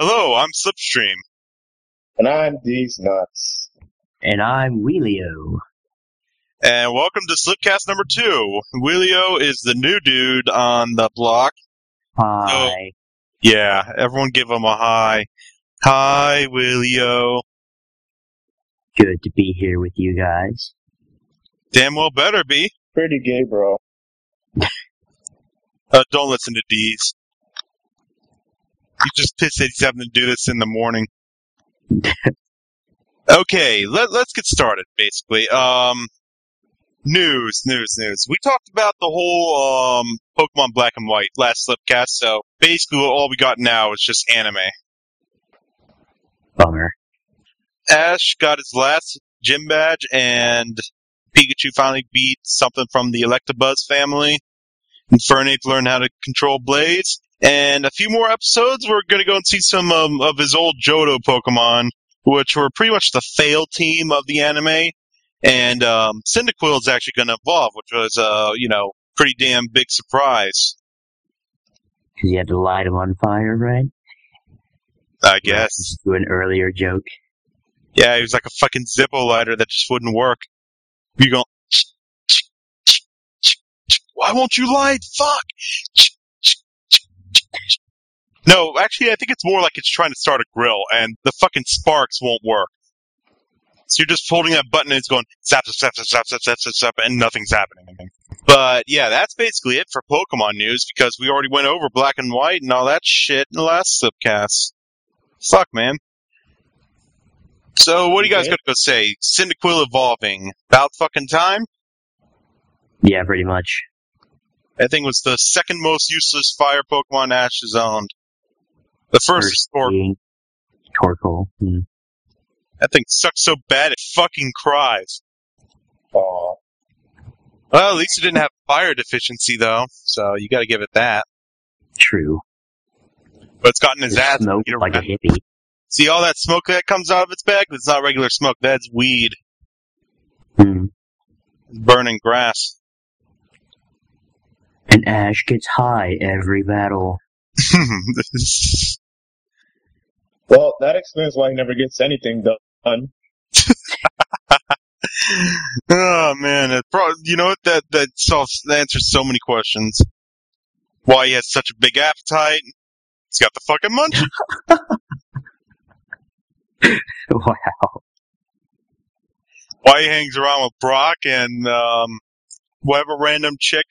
Hello, I'm Slipstream. And I'm these nuts. And I'm Wiilio. And welcome to Slipcast number two. Wiilio is the new dude on the block. Hi. Yeah, everyone give him a hi. Hi, Wiilio. Good to be here with you guys. Damn well better be. Pretty gay, bro. Uh, don't listen to D's. He's just pissed that he's having to do this in the morning. okay, let, let's get started, basically. Um, news, news, news. We talked about the whole um, Pokemon Black and White last Slipcast, so basically all we got now is just anime. Bummer. Ash got his last gym badge, and Pikachu finally beat something from the Electabuzz family. Infernape learned how to control Blaze. And a few more episodes, we're going to go and see some um, of his old Johto Pokemon, which were pretty much the fail team of the anime. And um, Cyndaquil is actually going to evolve, which was, uh, you know, pretty damn big surprise, Because you had to light him on fire, right? I guess. Do an earlier joke. Yeah, he was like a fucking Zippo lighter that just wouldn't work. You go, why won't you light? Fuck! No, actually, I think it's more like it's trying to start a grill, and the fucking sparks won't work. So you're just holding that button and it's going zap, zap, zap, zap, zap, zap, zap, zap, and nothing's happening. But yeah, that's basically it for Pokemon news because we already went over Black and White and all that shit in the last Slipcast. Fuck, man. So what do you guys Okay. got to go say? Cyndaquil evolving. About fucking time? Yeah, pretty much. That thing was the second most useless fire Pokemon Ash has owned. The first, First Scorp- being Torkoal. Hmm. that thing sucks so bad it fucking cries. Aw. Well, at least it didn't have fire deficiency though, so you gotta give it that. True. But it's gotten his It ass. smoked beat like a around. hippie. See all that smoke that comes out of its back? It's not regular smoke. That's weed. Hmm. It's burning grass. And Ash gets high every battle. Well, that explains why he never gets anything done. oh man, it pro- you know what? That that solves that answers so many questions. Why he has such a big appetite? He's got the fucking munchies. wow. Why he hangs around with Brock and um, whatever random chick.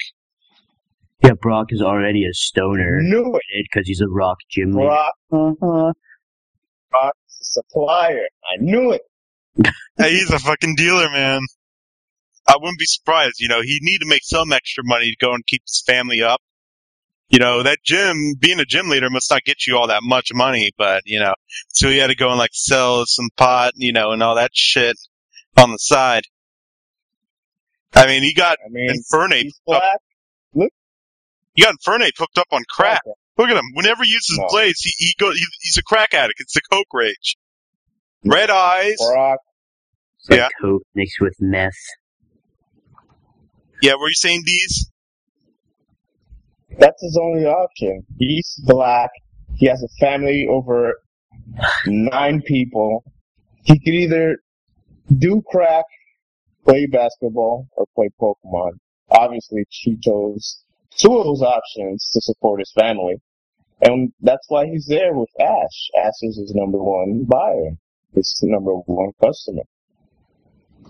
Yeah, Brock is already a stoner Knew it. because he's a rock gym leader. Brock. Uh-huh. Brock's a supplier. I knew it. Hey, he's a fucking dealer, man. I wouldn't be surprised. You know, he'd need to make some extra money to go and keep his family up. You know, that gym, being a gym leader must not get you all that much money, but, you know, so he had to go and, like, sell some pot, you know, and all that shit on the side. I mean, he got I mean, Infernape, he's black. He got Infernape hooked up on crack. Look at him. Whenever he uses No. Blaze, he, he go, he, he's a crack addict. It's the coke rage. Red eyes. Brock. Like Yeah. coke mixed with meth. Yeah, were you saying these? That's his only option. He's black. He has a family over nine people. He could either do crack, play basketball, or play Pokemon. Obviously, he chose two of those options to support his family. And that's why he's there with Ash. Ash is his number one buyer. His number one customer.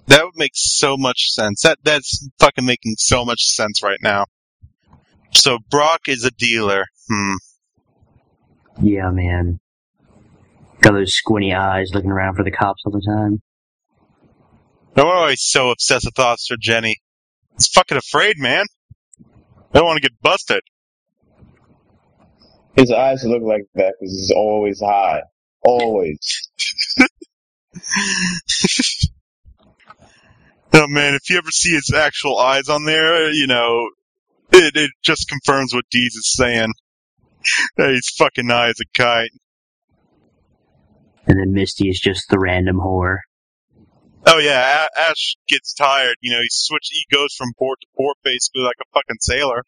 That would make so much sense. That that's fucking making so much sense right now. So Brock is a dealer. Hmm. Yeah, man. Got those squinty eyes looking around for the cops all the time. No wonder why he's so obsessed with Officer Jenny. He's fucking afraid, man. I don't want to get busted. His eyes look like that because he's always high. Always. oh man, if you ever see his actual eyes on there, you know, it, it just confirms what Deez is saying. That he's fucking high as a kite. And then Misty is just the random whore. Oh yeah, A- Ash gets tired. You know, he switch. He goes from port to port basically like a fucking sailor.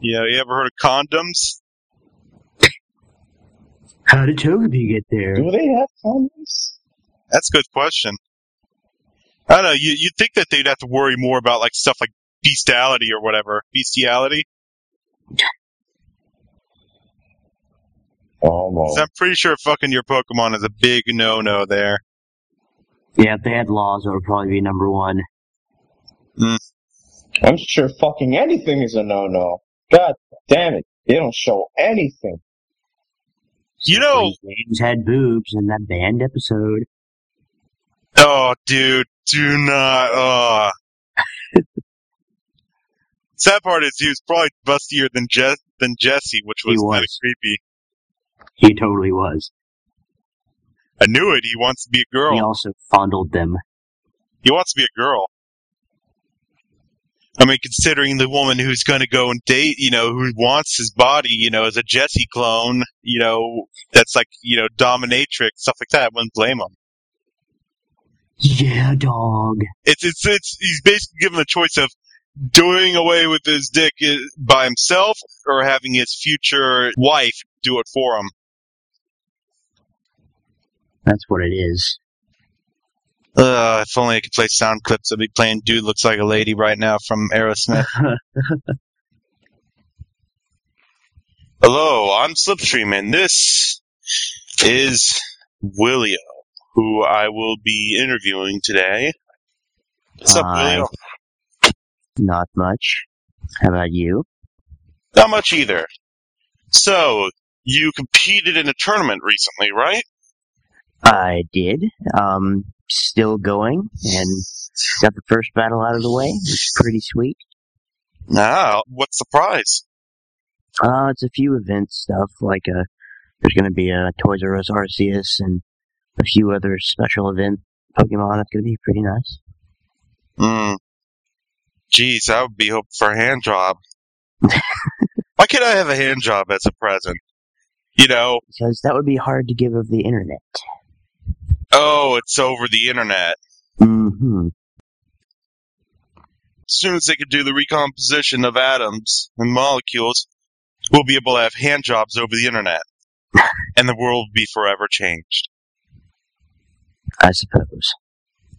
Yeah, you ever heard of condoms? How did Togepi get there? Do they have condoms? That's a good question. I don't know. You, you'd think that they'd have to worry more about like stuff like bestiality or whatever. Bestiality. Oh no. 'Cause I'm pretty sure fucking your Pokemon is a big no-no there. Yeah, if they had laws, it would probably be number one. I'm sure fucking anything is a no-no. God damn it. They don't show anything. You know- James had boobs in that band episode. Oh, dude, do not. Uh. Sad part is he was probably bustier than Je- than Jesse, which He was kind of was. creepy. He totally was. I knew it. He wants to be a girl. He also fondled them. He wants to be a girl. I mean, considering the woman who's going to go and date, you know, who wants his body, you know, as a Jesse clone, you know, that's like, you know, dominatrix, stuff like that, I wouldn't blame him. Yeah, dog. It's, it's, it's, he's basically given the choice of doing away with his dick eh, by himself or having his future wife do it for him. That's what it is. Uh, if only I could play sound clips, I'd be playing Dude Looks Like a Lady right now from Aerosmith. Hello, I'm Slipstream, and this is Wiilio, who I will be interviewing today. What's up, Hi. Wiilio? Not much. How about you? Not much either. So, you competed in a tournament recently, right? I did. Um, still going and got the first battle out of the way. It's pretty sweet. Ah, what's the prize? Uh, it's a few event stuff like uh, there's going to be a Toys R Us Arceus and a few other special event Pokemon. That's going to be pretty nice. Hmm. Jeez, I would be hoping for a hand job. Why can't I have a hand job as a present? You know, Because that would be hard to give of the internet. Oh, it's over the internet. Mm-hmm. As soon as they can do the recomposition of atoms and molecules, we'll be able to have hand jobs over the internet. and the world will be forever changed. I suppose.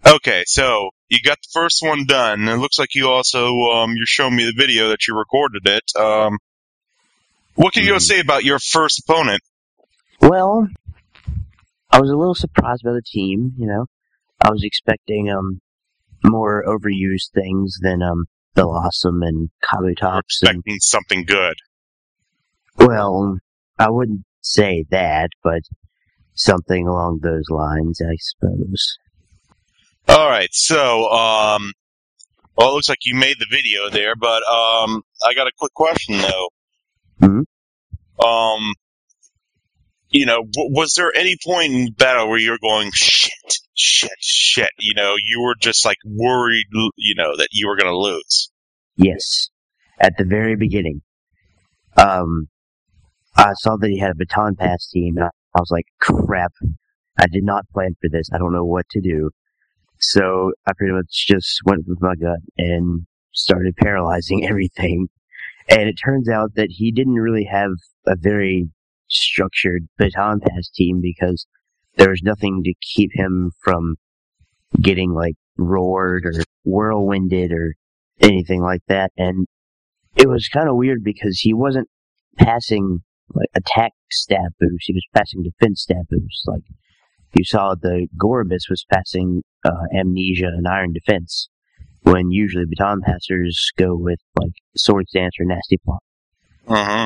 Okay, so you got the first one done. It looks like you also um, you're showing me the video that you recorded it. Um, what can you Mhm. say about your first opponent? Well, I was a little surprised by the team. You know, I was expecting um more overused things than um Bellossom and Kabutops and Expecting something good. Well, I wouldn't say that, but something along those lines, I suppose. All right, so um, well, it looks like you made the video there, but um, I got a quick question though. Mhm. Um, you know, w- was there any point in battle where you were going shit, shit, shit? You know, you were just like worried, you know, that you were going to lose. Yes, at the very beginning. Um, I saw that he had a baton pass team, and I, I was like, crap, I did not plan for this. I don't know what to do. So I pretty much just went with my gut and started paralyzing everything. And it turns out that he didn't really have a very structured baton pass team because there was nothing to keep him from getting like roared or whirlwinded or anything like that. And it was kind of weird because he wasn't passing like attack stat boost. He was passing defense stat boost. Like you saw the Gorebyss was passing uh, amnesia and iron defense when usually baton passers go with like sword dance or nasty plot. Mm-hmm.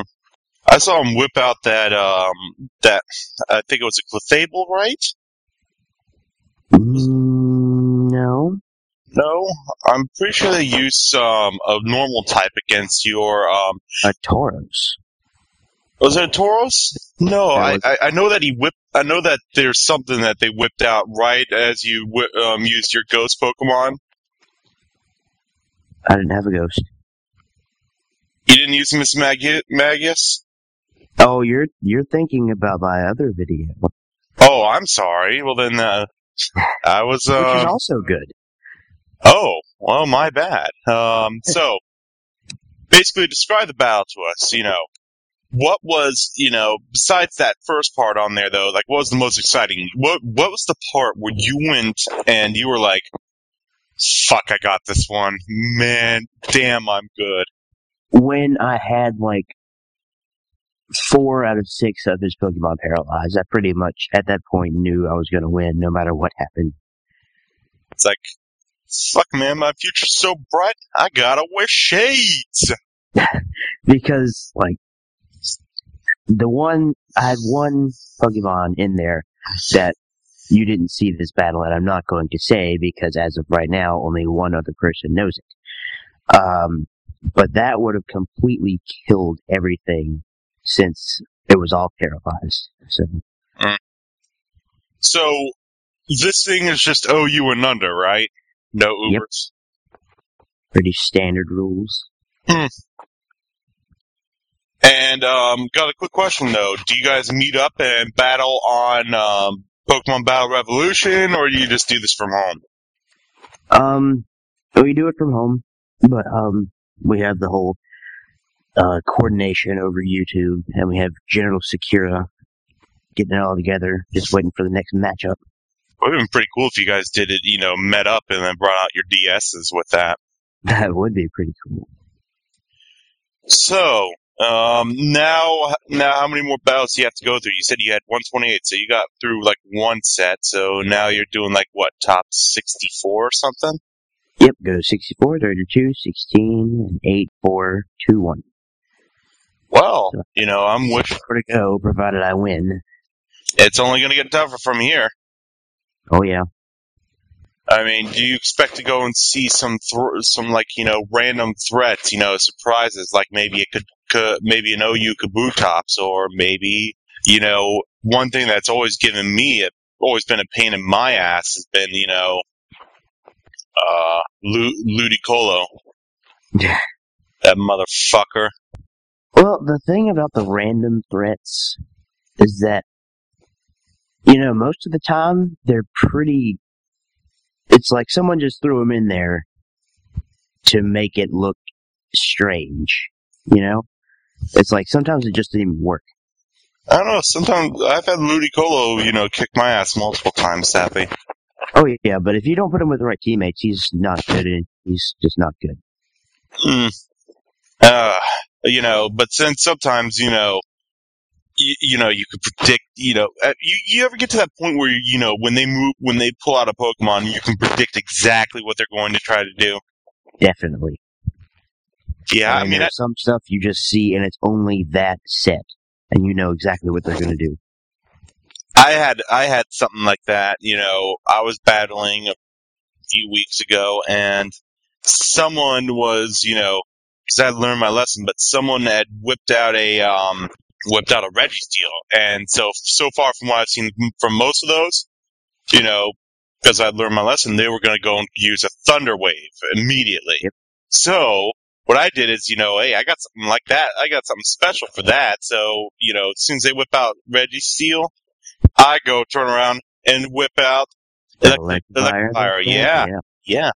I saw him whip out that um that I think it was a Clefable, right? Mm, no. No, I'm pretty sure they used um a normal type against your um. A Tauros. Was it a Tauros? No, I, I I know that he whipped. I know that there's something that they whipped out right as you um used your ghost Pokemon. I didn't have a ghost. You didn't use Mismagius. Oh, you're you're thinking about my other video, Oh, I'm sorry. Well then, uh, I was which is uh. also good. Oh, well, my bad. Um, so basically, describe the battle to us. You know. what was you know besides that first part on there though? Like, what was the most exciting? What what was the part where you went and you were like, "Fuck, I got this one, man! Damn, I'm good." When I had like four out of six of his Pokemon paralyzed, I pretty much at that point knew I was going to win no matter what happened. It's like, fuck, man, my future's so bright. I gotta wear shades. because like the one I had one Pokemon in there that you didn't see this battle, and I'm not going to say because as of right now, only one other person knows it. Um, but that would have completely killed everything since it was all paralyzed. So So, this thing is just OU and under, right? No Yep. Ubers. pretty standard rules. And um, got a quick question though: Do you guys meet up and battle on um, Pokemon Battle Revolution, or do you just do this from home? Um, we do it from home, but um, we have the whole uh, coordination over YouTube, and we have General Secura getting it all together, just waiting for the next matchup. It would have been pretty cool if you guys did it, you know, met up and then brought out your DSs with that. That would be pretty cool. So, um, now, now, how many more battles do you have to go through? You said you had 128, so you got through like one set. So now you're doing like what, top 64 or something? Yep, go 64, 32, 16, and 8, 4, 2, 1. Well, you know, I'm wishing to go, provided I win. it's only going to get tougher from here. Oh yeah. I mean, do you expect to go and see some thr some like you know random threats, you know, surprises like maybe it could, could maybe an OU Kabutops or maybe you know one thing that's always given me a, always been a pain in my ass has been you know uh Lu- Ludicolo Yeah. that motherfucker. Well, the thing about the random threats is that, you know, most of the time they're pretty. It's like someone just threw them in there to make it look strange, you know? It's like sometimes it just didn't even work. I don't know. Sometimes I've had Ludicolo, you know, kick my ass multiple times, Sappy. Oh yeah, but if you don't put him with the right teammates, he's not good. and He's just not good. Mm. Uh, you know, but since sometimes, you know, you, you know, you could predict, you know, uh, you, you ever get to that point where, you know, when they move, when they pull out a Pokemon, you can predict exactly what they're going to try to do. Definitely. Yeah, I mean, I, some stuff you just see and it's only that set, and you know exactly what they're gonna do. I had, I had something like that, you know, I was battling a few weeks ago and someone was, you know, cause I had learned my lesson, but someone had whipped out a, um, whipped out a Registeel. And so, so far from what I've seen from most of those, you know, because I'd learned my lesson, they were going to go and use a Thunder Wave immediately. Yep. So, what I did is, you know, hey, I got something like that. I got something special for that. So, you know, as soon as they whip out Registeel, I go turn around and whip out Elec- Electivire, Electivire, yeah. yeah.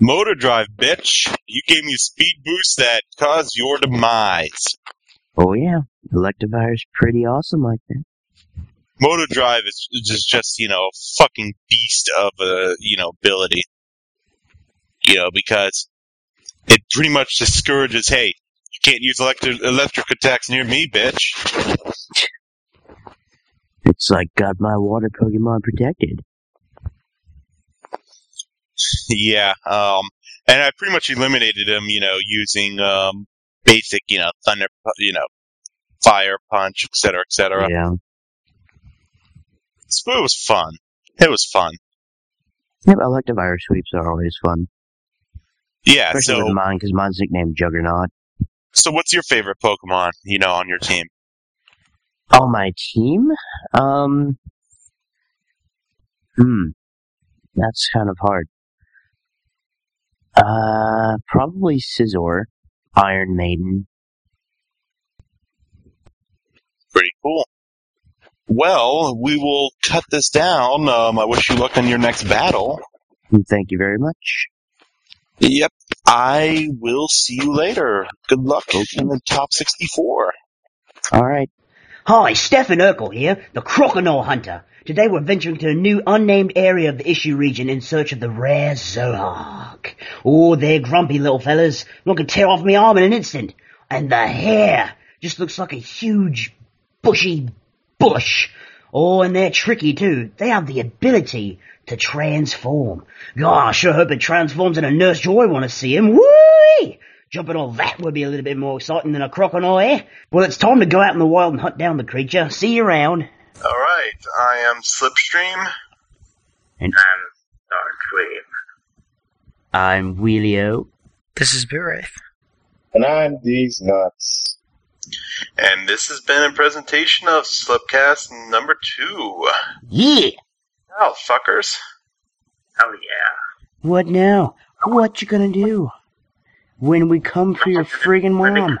Motor drive, bitch. You gave me a speed boost that caused your demise. Oh yeah, Electivire's pretty awesome like that. Motor drive is just, just you know, a fucking beast of a, you know, ability. You know, because it pretty much discourages, hey, you can't use electric, electric attacks near me, bitch. It's like got my water Pokemon protected. yeah, um, and I pretty much eliminated him, you know, using, um, basic, you know, thunder, you know, fire punch, etc., cetera, et cetera. Yeah. So it was fun. It was fun. Yep, Electivire sweeps are always fun. Yeah. Especially So, with mine, because mine's nicknamed Juggernaut. so what's your favorite Pokemon? You know, on your team? On my team? Um. Hmm. That's kind of hard. Uh, probably Scizor, Iron Maiden. Pretty cool. Well, we will cut this down. Um, I wish you luck in your next battle. Thank you very much. Yep. I will see you later. Good luck in the top 64. All right. Hi, Stefan Urkel here, the Crocodile Hunter. Today we're venturing to a new unnamed area of the Isshu region in search of the rare Zoroark. Oh, they're grumpy little fellas. One could tear off my arm in an instant. And the hair just looks like a huge, bushy bush. Oh, and they're tricky too. They have the ability to transform. Gosh, I sure hope it transforms into a Nurse Joy want to see him. Woo! Jumping all that would be a little bit more exciting than a crocodile, eh? Well, it's time to go out in the wild and hunt down the creature. See you around. All right, I am Slipstream. And Starscream. I'm Wiilio. This is Biraith. And I'm these nuts. And this has been a presentation of Slipcast number two. Yeah! Oh, fuckers. Hell yeah. What now? What you gonna do? When we come for your friggin' mom?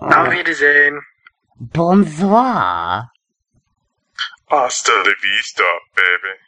Auf Wiedersehen. Uh, bonsoir! Hasta la vista, baby.